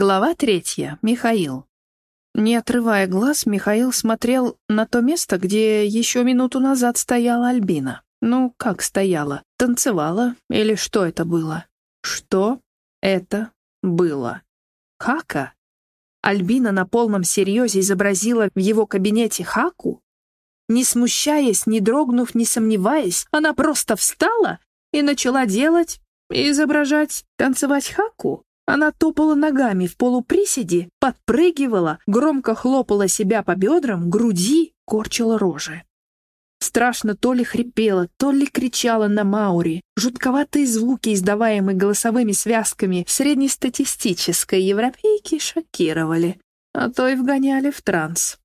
Глава третья. Михаил. Не отрывая глаз, Михаил смотрел на то место, где еще минуту назад стояла Альбина. Ну, как стояла? Танцевала? Или что это было? Что это было? Хака? Альбина на полном серьезе изобразила в его кабинете Хаку? Не смущаясь, не дрогнув, не сомневаясь, она просто встала и начала делать, изображать, танцевать Хаку? Она топала ногами в полуприседе, подпрыгивала, громко хлопала себя по бедрам, груди, корчила рожи. Страшно то ли хрипела, то ли кричала на Маури. Жутковатые звуки, издаваемые голосовыми связками среднестатистической европейки, шокировали, а то и вгоняли в транс.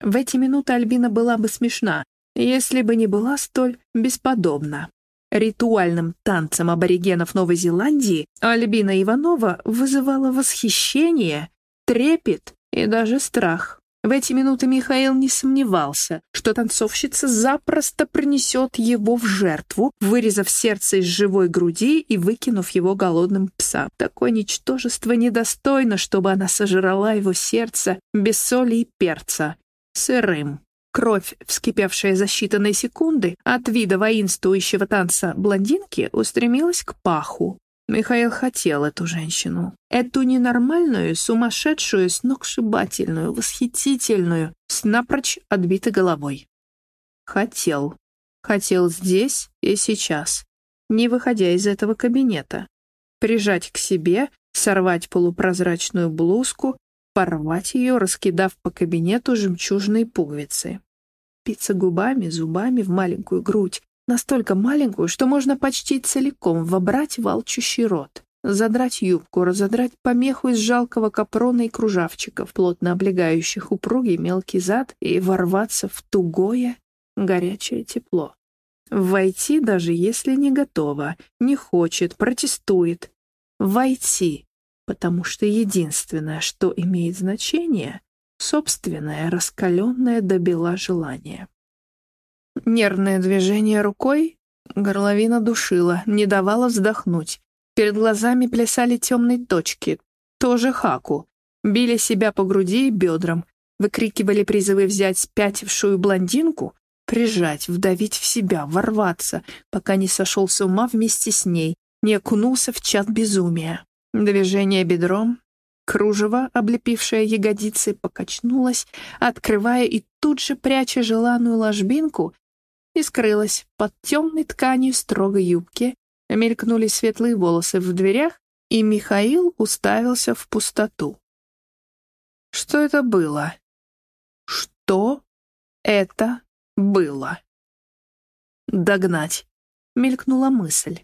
В эти минуты Альбина была бы смешна, если бы не была столь бесподобна. Ритуальным танцем аборигенов Новой Зеландии Альбина Иванова вызывала восхищение, трепет и даже страх. В эти минуты Михаил не сомневался, что танцовщица запросто принесет его в жертву, вырезав сердце из живой груди и выкинув его голодным псам. Такое ничтожество недостойно, чтобы она сожрала его сердце без соли и перца, сырым. Кровь, вскипевшая за считанные секунды, от вида воинствующего танца блондинки устремилась к паху. Михаил хотел эту женщину. Эту ненормальную, сумасшедшую, сногсшибательную, восхитительную, с напрочь отбитой головой. Хотел. Хотел здесь и сейчас, не выходя из этого кабинета. Прижать к себе, сорвать полупрозрачную блузку, порвать ее, раскидав по кабинету жемчужные пуговицы. Питься губами, зубами в маленькую грудь, настолько маленькую, что можно почти целиком вобрать волчущий рот. Задрать юбку, разодрать помеху из жалкого капрона и кружавчиков, плотно облегающих упругий мелкий зад, и ворваться в тугое, горячее тепло. Войти, даже если не готова, не хочет, протестует. Войти, потому что единственное, что имеет значение — собственное раскаленное до бела желание. Нервное движение рукой горловина душила, не давала вздохнуть. Перед глазами плясали темные точки, тоже хаку. Били себя по груди и бедрам, выкрикивали призывы взять спятившую блондинку, прижать, вдавить в себя, ворваться, пока не сошел с ума вместе с ней, не окунулся в чат безумия. Движение бедром, кружево, облепившее ягодицы, покачнулось, открывая и тут же пряча желанную ложбинку, и скрылась под темной тканью строгой юбки, мелькнули светлые волосы в дверях, и Михаил уставился в пустоту. Что это было? Что это было? Догнать. Мелькнула мысль.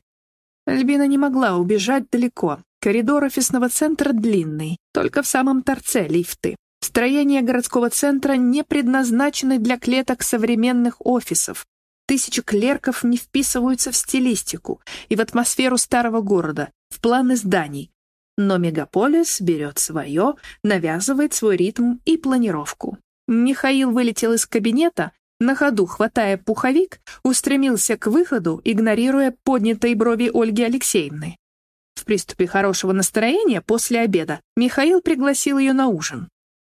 Альбина не могла убежать далеко. Коридор офисного центра длинный, только в самом торце лифты. Строения городского центра не предназначены для клеток современных офисов. Тысячи клерков не вписываются в стилистику и в атмосферу старого города, в планы зданий. Но мегаполис берет свое, навязывает свой ритм и планировку. Михаил вылетел из кабинета, на ходу, хватая пуховик, устремился к выходу, игнорируя поднятые брови Ольги Алексеевны. В приступе хорошего настроения после обеда Михаил пригласил ее на ужин.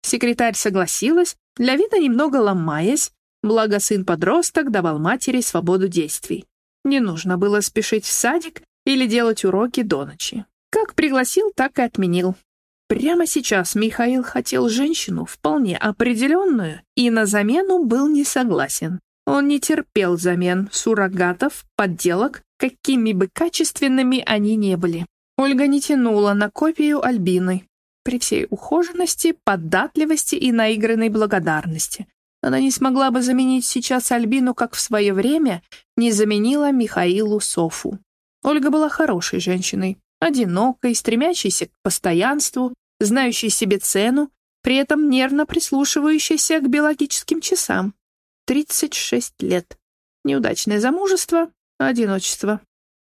Секретарь согласилась, для вида немного ломаясь, благо сын-подросток давал матери свободу действий. Не нужно было спешить в садик или делать уроки до ночи. Как пригласил, так и отменил. Прямо сейчас Михаил хотел женщину вполне определенную и на замену был не согласен. Он не терпел замен, суррогатов, подделок, какими бы качественными они не были. Ольга не тянула на копию Альбины. При всей ухоженности, податливости и наигранной благодарности. Она не смогла бы заменить сейчас Альбину, как в свое время не заменила Михаилу Софу. Ольга была хорошей женщиной, одинокой, стремящейся к постоянству, знающей себе цену, при этом нервно прислушивающейся к биологическим часам. 36 лет. Неудачное замужество, одиночество.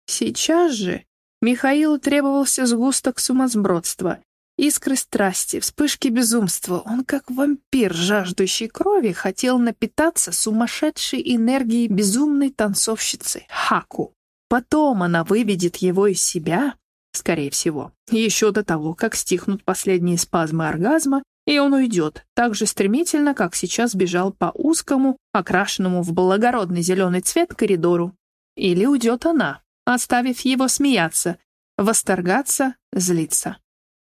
Сейчас же Михаилу требовался сгусток сумасбродства, искры страсти, вспышки безумства. Он, как вампир, жаждущий крови, хотел напитаться сумасшедшей энергией безумной танцовщицы Хаку. Потом она выведет его из себя, скорее всего, еще до того, как стихнут последние спазмы оргазма, и он уйдет так же стремительно, как сейчас бежал по узкому, окрашенному в благородный зеленый цвет коридору. Или уйдет она, оставив его смеяться, восторгаться, злиться.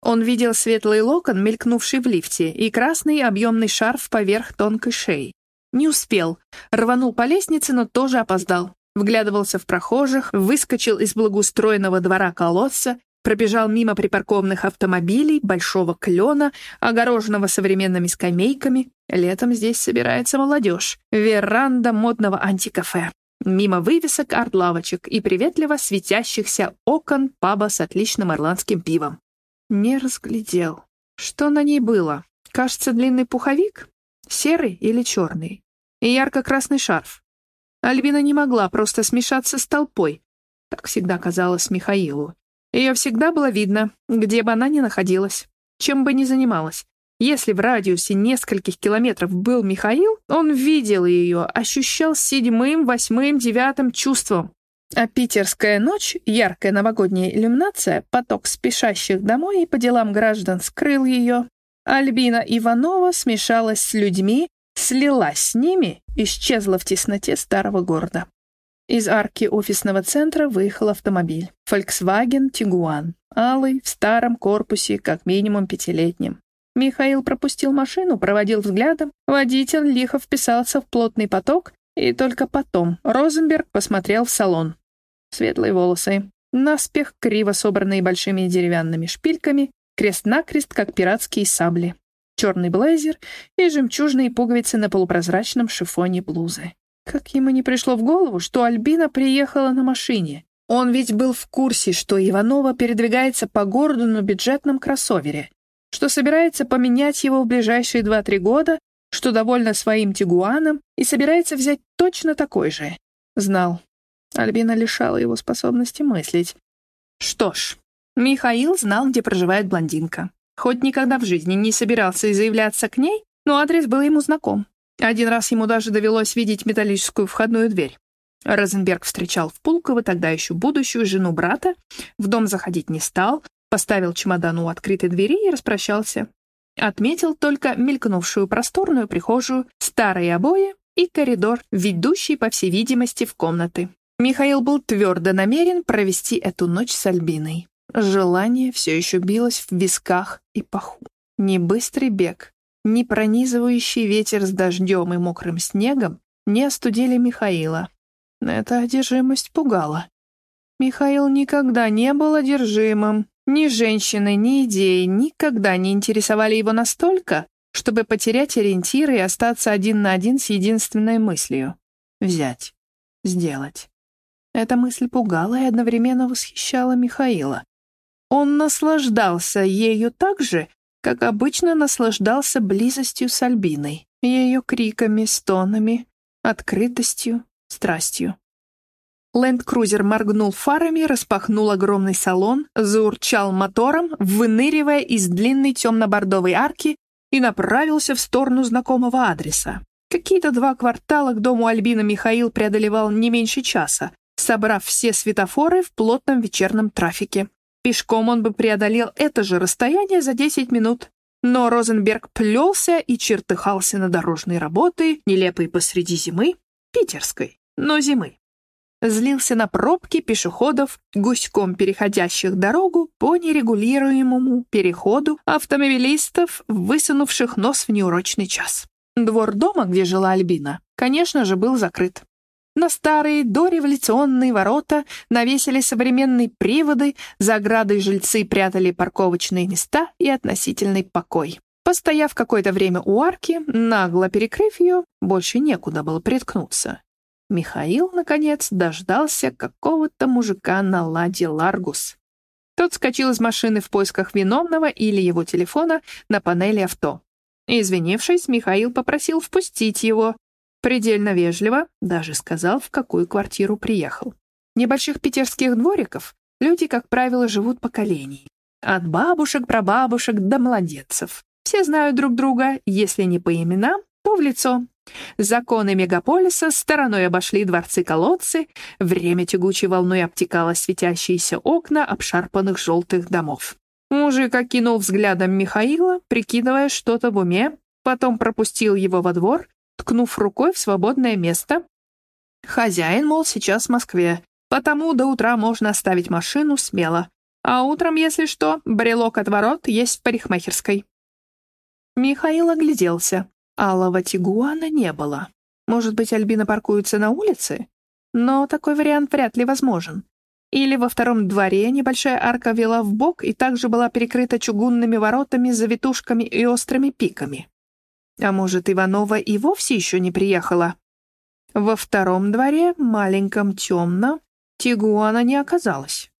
Он видел светлый локон, мелькнувший в лифте, и красный объемный шарф поверх тонкой шеи. Не успел. Рванул по лестнице, но тоже опоздал. Вглядывался в прохожих, выскочил из благоустроенного двора колодца, пробежал мимо припаркованных автомобилей, большого клена, огороженного современными скамейками. Летом здесь собирается молодежь. Веранда модного антикафе. Мимо вывесок арт-лавочек и приветливо светящихся окон паба с отличным ирландским пивом. Не разглядел. Что на ней было? Кажется, длинный пуховик? Серый или черный? И ярко-красный шарф. Альбина не могла просто смешаться с толпой. Так всегда казалось Михаилу. Ее всегда было видно, где бы она ни находилась, чем бы ни занималась. Если в радиусе нескольких километров был Михаил, он видел ее, ощущал седьмым, восьмым, девятым чувством. А питерская ночь, яркая новогодняя иллюминация, поток спешащих домой и по делам граждан скрыл ее. Альбина Иванова смешалась с людьми, слилась с ними, исчезла в тесноте старого города. Из арки офисного центра выехал автомобиль. Volkswagen Tiguan. Алый, в старом корпусе, как минимум пятилетнем. Михаил пропустил машину, проводил взглядом. Водитель лихо вписался в плотный поток, и только потом Розенберг посмотрел в салон. Светлые волосы, наспех криво собранные большими деревянными шпильками, крест-накрест, как пиратские сабли черный блейзер и жемчужные пуговицы на полупрозрачном шифоне блузы. Как ему не пришло в голову, что Альбина приехала на машине? Он ведь был в курсе, что Иванова передвигается по городу на бюджетном кроссовере, что собирается поменять его в ближайшие 2-3 года, что довольна своим тигуаном и собирается взять точно такой же. Знал. Альбина лишала его способности мыслить. Что ж, Михаил знал, где проживает блондинка. Хоть никогда в жизни не собирался и заявляться к ней, но адрес был ему знаком. Один раз ему даже довелось видеть металлическую входную дверь. Розенберг встречал в Пулково тогда еще будущую жену брата, в дом заходить не стал, поставил чемодан у открытой двери и распрощался. Отметил только мелькнувшую просторную прихожую, старые обои и коридор, ведущий, по всей видимости, в комнаты. Михаил был твердо намерен провести эту ночь с Альбиной. Желание все еще билось в висках и паху. Ни быстрый бег, ни пронизывающий ветер с дождем и мокрым снегом не остудили Михаила. Эта одержимость пугала. Михаил никогда не был одержимым. Ни женщины, ни идеи никогда не интересовали его настолько, чтобы потерять ориентиры и остаться один на один с единственной мыслью — взять, сделать. Эта мысль пугала и одновременно восхищала Михаила. Он наслаждался ею так же, как обычно наслаждался близостью с Альбиной, ее криками, стонами, открытостью, страстью. Ленд-крузер моргнул фарами, распахнул огромный салон, заурчал мотором, выныривая из длинной темно-бордовой арки и направился в сторону знакомого адреса. Какие-то два квартала к дому Альбина Михаил преодолевал не меньше часа, собрав все светофоры в плотном вечернем трафике. Пешком он бы преодолел это же расстояние за 10 минут. Но Розенберг плелся и чертыхался на дорожной работы, нелепой посреди зимы, питерской, но зимы. Злился на пробки пешеходов, гуськом переходящих дорогу по нерегулируемому переходу автомобилистов, высунувших нос в неурочный час. Двор дома, где жила Альбина, конечно же, был закрыт. На старые дореволюционные ворота навесили современные приводы, за оградой жильцы прятали парковочные места и относительный покой. Постояв какое-то время у арки, нагло перекрыв ее, больше некуда было приткнуться. Михаил, наконец, дождался какого-то мужика на ладе Ларгус. Тот скочил из машины в поисках виновного или его телефона на панели авто. Извинившись, Михаил попросил впустить его, Предельно вежливо, даже сказал, в какую квартиру приехал. Небольших питерских двориков люди, как правило, живут поколений. От бабушек, прабабушек до младенцев. Все знают друг друга, если не по именам, то в лицо. Законы мегаполиса стороной обошли дворцы-колодцы, время тягучей волной обтекало светящиеся окна обшарпанных желтых домов. Мужик окинул взглядом Михаила, прикидывая что-то в уме, потом пропустил его во двор, ткнув рукой в свободное место. Хозяин, мол, сейчас в Москве, потому до утра можно оставить машину смело. А утром, если что, брелок от ворот есть в парикмахерской. Михаил огляделся. Алого тигуана не было. Может быть, Альбина паркуется на улице? Но такой вариант вряд ли возможен. Или во втором дворе небольшая арка вела в бок и также была перекрыта чугунными воротами завитушками и острыми пиками. А может, Иванова и вовсе еще не приехала? Во втором дворе, маленьком темно, Тигуана не оказалось.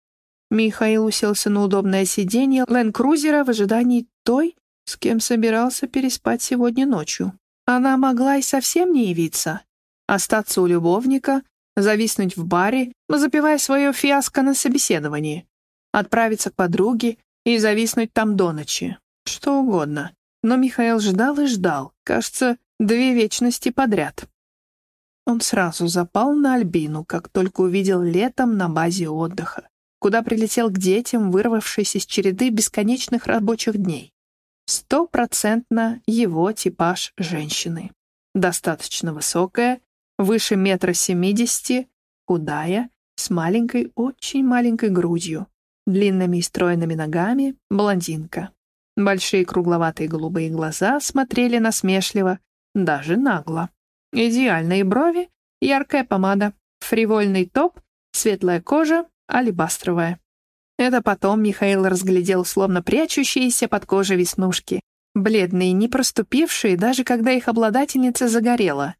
Михаил уселся на удобное сиденье Ленд-крузера в ожидании той, с кем собирался переспать сегодня ночью. Она могла и совсем не явиться, остаться у любовника, зависнуть в баре, запивая свое фиаско на собеседовании, отправиться к подруге и зависнуть там до ночи. Что угодно. Но Михаил ждал и ждал, кажется, две вечности подряд. Он сразу запал на Альбину, как только увидел летом на базе отдыха, куда прилетел к детям, вырвавшись из череды бесконечных рабочих дней. Стопроцентно его типаж женщины. Достаточно высокая, выше метра семидесяти, худая, с маленькой, очень маленькой грудью, длинными и стройными ногами, блондинка. Большие кругловатые голубые глаза смотрели насмешливо, даже нагло. Идеальные брови, яркая помада, фривольный топ, светлая кожа, алебастровая. Это потом Михаил разглядел словно прячущиеся под кожей веснушки, бледные, не проступившие, даже когда их обладательница загорела.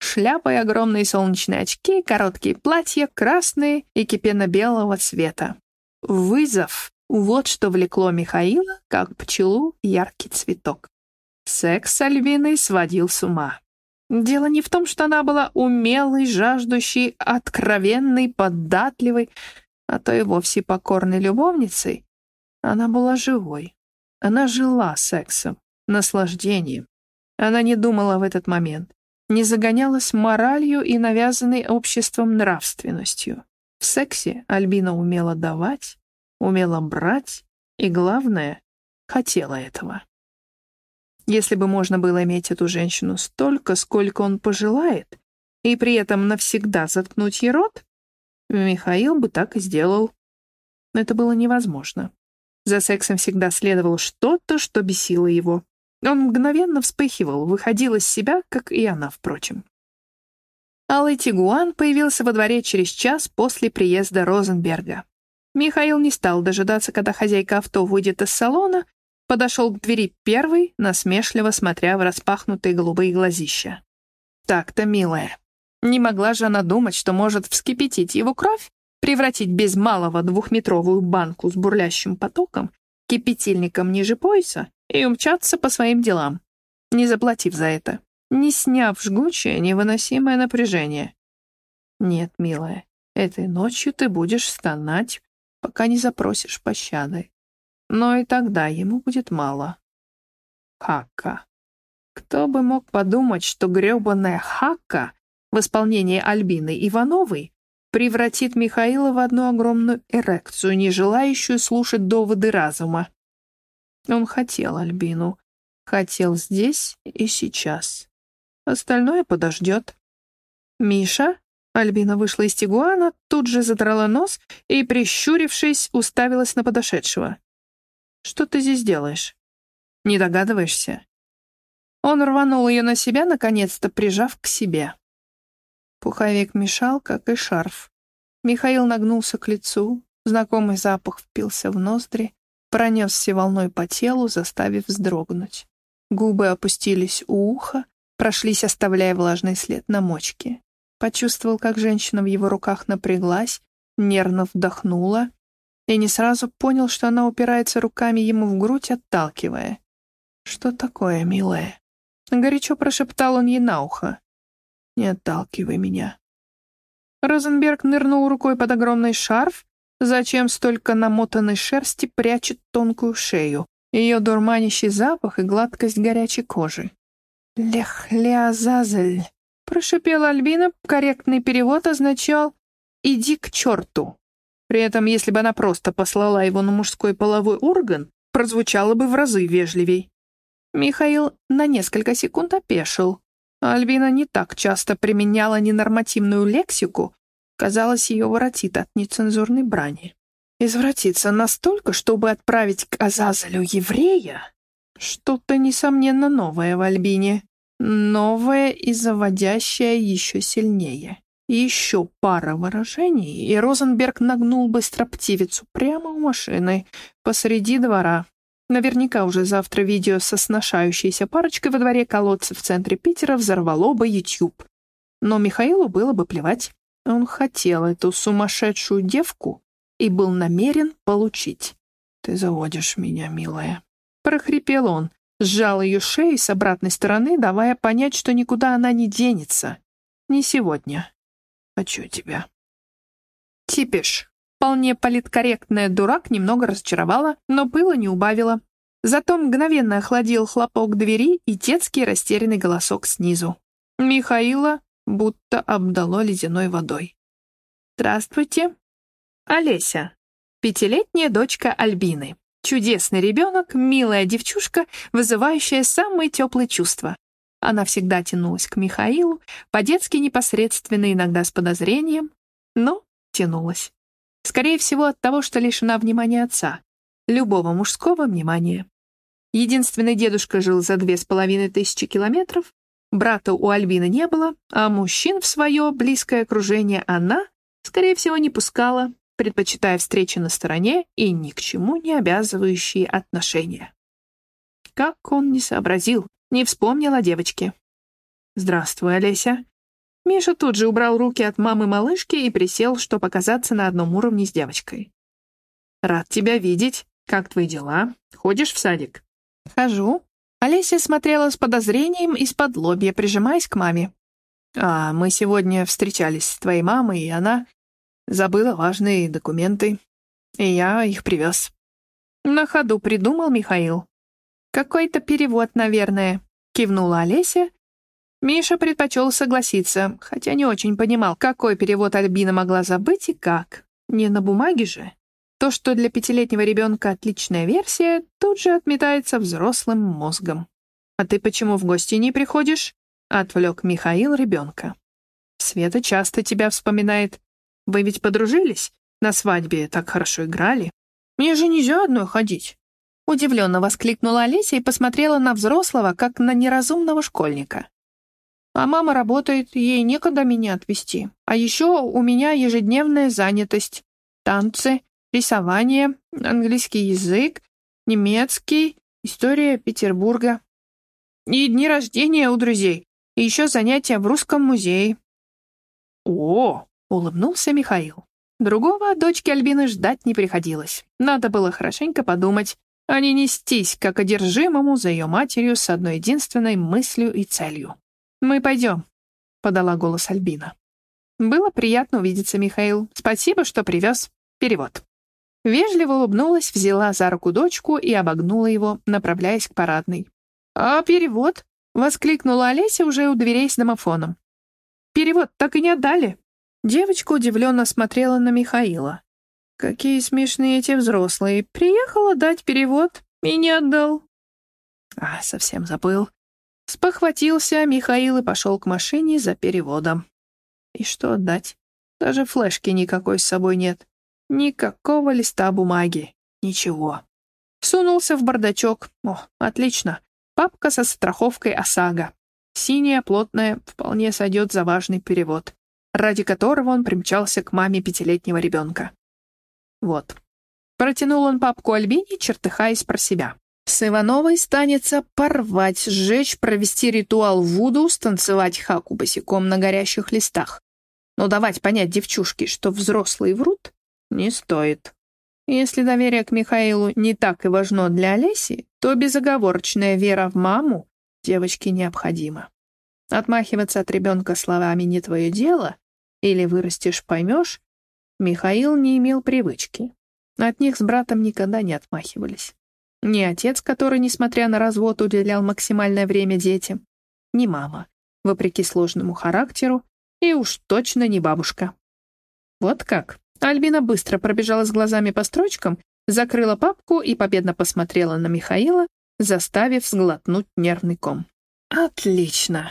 Шляпа и огромные солнечные очки, короткие платья, красные и кипенно-белого цвета. Вызов — вот что влекло Михаила, как пчелу яркий цветок. Секс с Альвиной сводил с ума. Дело не в том, что она была умелой, жаждущей, откровенной, податливой, а то и вовсе покорной любовницей, она была живой. Она жила сексом, наслаждением. Она не думала в этот момент, не загонялась моралью и навязанной обществом нравственностью. В сексе Альбина умела давать, умела брать и, главное, хотела этого. Если бы можно было иметь эту женщину столько, сколько он пожелает, и при этом навсегда заткнуть ей рот, Михаил бы так и сделал. Но это было невозможно. За сексом всегда следовало что-то, что бесило его. Он мгновенно вспыхивал, выходил из себя, как и она, впрочем. Алый Тигуан появился во дворе через час после приезда Розенберга. Михаил не стал дожидаться, когда хозяйка авто выйдет из салона, подошел к двери первый, насмешливо смотря в распахнутые голубые глазища. «Так-то, милая, не могла же она думать, что может вскипятить его кровь, превратить без малого двухметровую банку с бурлящим потоком кипятильником ниже пояса и умчаться по своим делам, не заплатив за это, не сняв жгучее, невыносимое напряжение. Нет, милая, этой ночью ты будешь стонать, пока не запросишь пощады. Но и тогда ему будет мало. Хака. Кто бы мог подумать, что грёбаная Хака в исполнении Альбины Ивановой превратит Михаила в одну огромную эрекцию, не желающую слушать доводы разума. Он хотел Альбину, хотел здесь и сейчас. Остальное подождет. «Миша?» Альбина вышла из тигуана, тут же задрала нос и, прищурившись, уставилась на подошедшего. «Что ты здесь делаешь?» «Не догадываешься?» Он рванул ее на себя, наконец-то прижав к себе. Пуховик мешал, как и шарф. Михаил нагнулся к лицу, знакомый запах впился в ноздри, пронесся волной по телу, заставив вздрогнуть. Губы опустились у уха, прошлись, оставляя влажный след на мочке. Почувствовал, как женщина в его руках напряглась, нервно вдохнула и не сразу понял, что она упирается руками ему в грудь, отталкивая. «Что такое, милая?» Горячо прошептал он ей на ухо. Не отталкивай меня». Розенберг нырнул рукой под огромный шарф, зачем столько намотанной шерсти прячет тонкую шею, ее дурманящий запах и гладкость горячей кожи. «Лехлеазазель», — прошипела Альбина. Корректный перевод означал «иди к черту». При этом, если бы она просто послала его на мужской половой орган, прозвучало бы в разы вежливей. Михаил на несколько секунд опешил. Альбина не так часто применяла ненормативную лексику, казалось, ее воротит от нецензурной брани. Извратиться настолько, чтобы отправить к Азазелю еврея? Что-то, несомненно, новое в Альбине. Новое и заводящее еще сильнее. Еще пара выражений, и Розенберг нагнул бы строптивицу прямо у машины, посреди двора. Наверняка уже завтра видео со сношающейся парочкой во дворе колодца в центре Питера взорвало бы YouTube. Но Михаилу было бы плевать. Он хотел эту сумасшедшую девку и был намерен получить. «Ты заводишь меня, милая», — прохрипел он, сжал ее шею с обратной стороны, давая понять, что никуда она не денется. Не сегодня. Хочу тебя. Типиш. Вполне политкорректная дурак немного разочаровала, но пыла не убавила. Зато мгновенно охладил хлопок двери и детский растерянный голосок снизу. Михаила будто обдало ледяной водой. «Здравствуйте. Олеся. Пятилетняя дочка Альбины. Чудесный ребенок, милая девчушка, вызывающая самые теплые чувства. Она всегда тянулась к Михаилу, по-детски непосредственно, иногда с подозрением, но тянулась. Скорее всего, от того, что лишена внимания отца, любого мужского внимания. Единственный дедушка жил за две с половиной тысячи километров, брата у Альбины не было, а мужчин в свое близкое окружение она, скорее всего, не пускала, предпочитая встречи на стороне и ни к чему не обязывающие отношения. Как он не сообразил, не вспомнил о девочке. «Здравствуй, Олеся». Миша тут же убрал руки от мамы малышки и присел, чтобы оказаться на одном уровне с девочкой. «Рад тебя видеть. Как твои дела? Ходишь в садик?» «Хожу». Олеся смотрела с подозрением из-под лобья, прижимаясь к маме. «А, мы сегодня встречались с твоей мамой, и она забыла важные документы, и я их привез». На ходу придумал Михаил. «Какой-то перевод, наверное», — кивнула Олеся. Миша предпочел согласиться, хотя не очень понимал, какой перевод Альбина могла забыть и как. Не на бумаге же. То, что для пятилетнего ребенка отличная версия, тут же отметается взрослым мозгом. «А ты почему в гости не приходишь?» — отвлек Михаил ребенка. «Света часто тебя вспоминает. Вы ведь подружились? На свадьбе так хорошо играли. Мне же нельзя одной ходить». Удивленно воскликнула Олеся и посмотрела на взрослого, как на неразумного школьника. «А мама работает, ей некогда меня отвезти. А еще у меня ежедневная занятость. Танцы, рисование, английский язык, немецкий, история Петербурга. И дни рождения у друзей, и еще занятия в русском музее». «О!» — улыбнулся Михаил. Другого от дочки Альбины ждать не приходилось. Надо было хорошенько подумать, а не нестись, как одержимому за ее матерью с одной единственной мыслью и целью. «Мы пойдем», — подала голос Альбина. «Было приятно увидеться, Михаил. Спасибо, что привез. Перевод». Вежливо улыбнулась, взяла за руку дочку и обогнула его, направляясь к парадной. «А перевод?» — воскликнула Олеся уже у дверей с домофоном. «Перевод так и не отдали». Девочка удивленно смотрела на Михаила. Какие смешные эти взрослые. Приехала дать перевод и не отдал. А, совсем забыл. Спохватился Михаил и пошел к машине за переводом. И что отдать? Даже флешки никакой с собой нет. Никакого листа бумаги. Ничего. Сунулся в бардачок. О, отлично. Папка со страховкой ОСАГО. Синяя, плотная, вполне сойдет за важный перевод, ради которого он примчался к маме пятилетнего ребенка. Вот. Протянул он папку Альбине, чертыхаясь про себя. С Ивановой станется порвать, сжечь, провести ритуал Вуду, станцевать хаку босиком на горящих листах. Но давать понять девчушке, что взрослые врут, не стоит. Если доверие к Михаилу не так и важно для Олеси, то безоговорочная вера в маму девочке необходима. Отмахиваться от ребенка словами «не твое дело» или «вырастешь, поймешь» Михаил не имел привычки. От них с братом никогда не отмахивались. Ни отец, который, несмотря на развод, уделял максимальное время детям, не мама, вопреки сложному характеру, и уж точно не бабушка. Вот как. Альбина быстро пробежала с глазами по строчкам, закрыла папку и победно посмотрела на Михаила, заставив сглотнуть нервный ком. «Отлично!»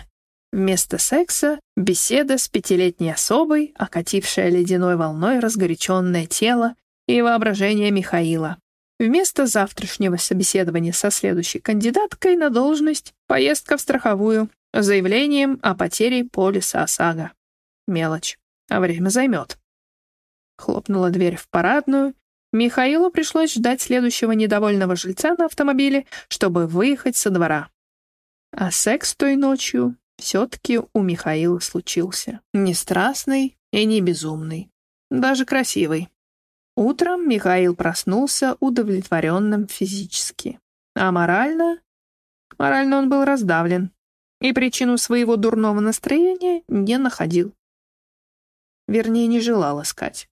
Вместо секса — беседа с пятилетней особой, окатившая ледяной волной разгоряченное тело и воображение Михаила. Вместо завтрашнего собеседования со следующей кандидаткой на должность — поездка в страховую, заявлением о потере полиса ОСАГО. Мелочь, а время займет. Хлопнула дверь в парадную. Михаилу пришлось ждать следующего недовольного жильца на автомобиле, чтобы выехать со двора. А секс той ночью все-таки у Михаила случился. Не страстный и не безумный. Даже красивый. Утром Михаил проснулся удовлетворенным физически. А морально? Морально он был раздавлен. И причину своего дурного настроения не находил. Вернее, не желал искать.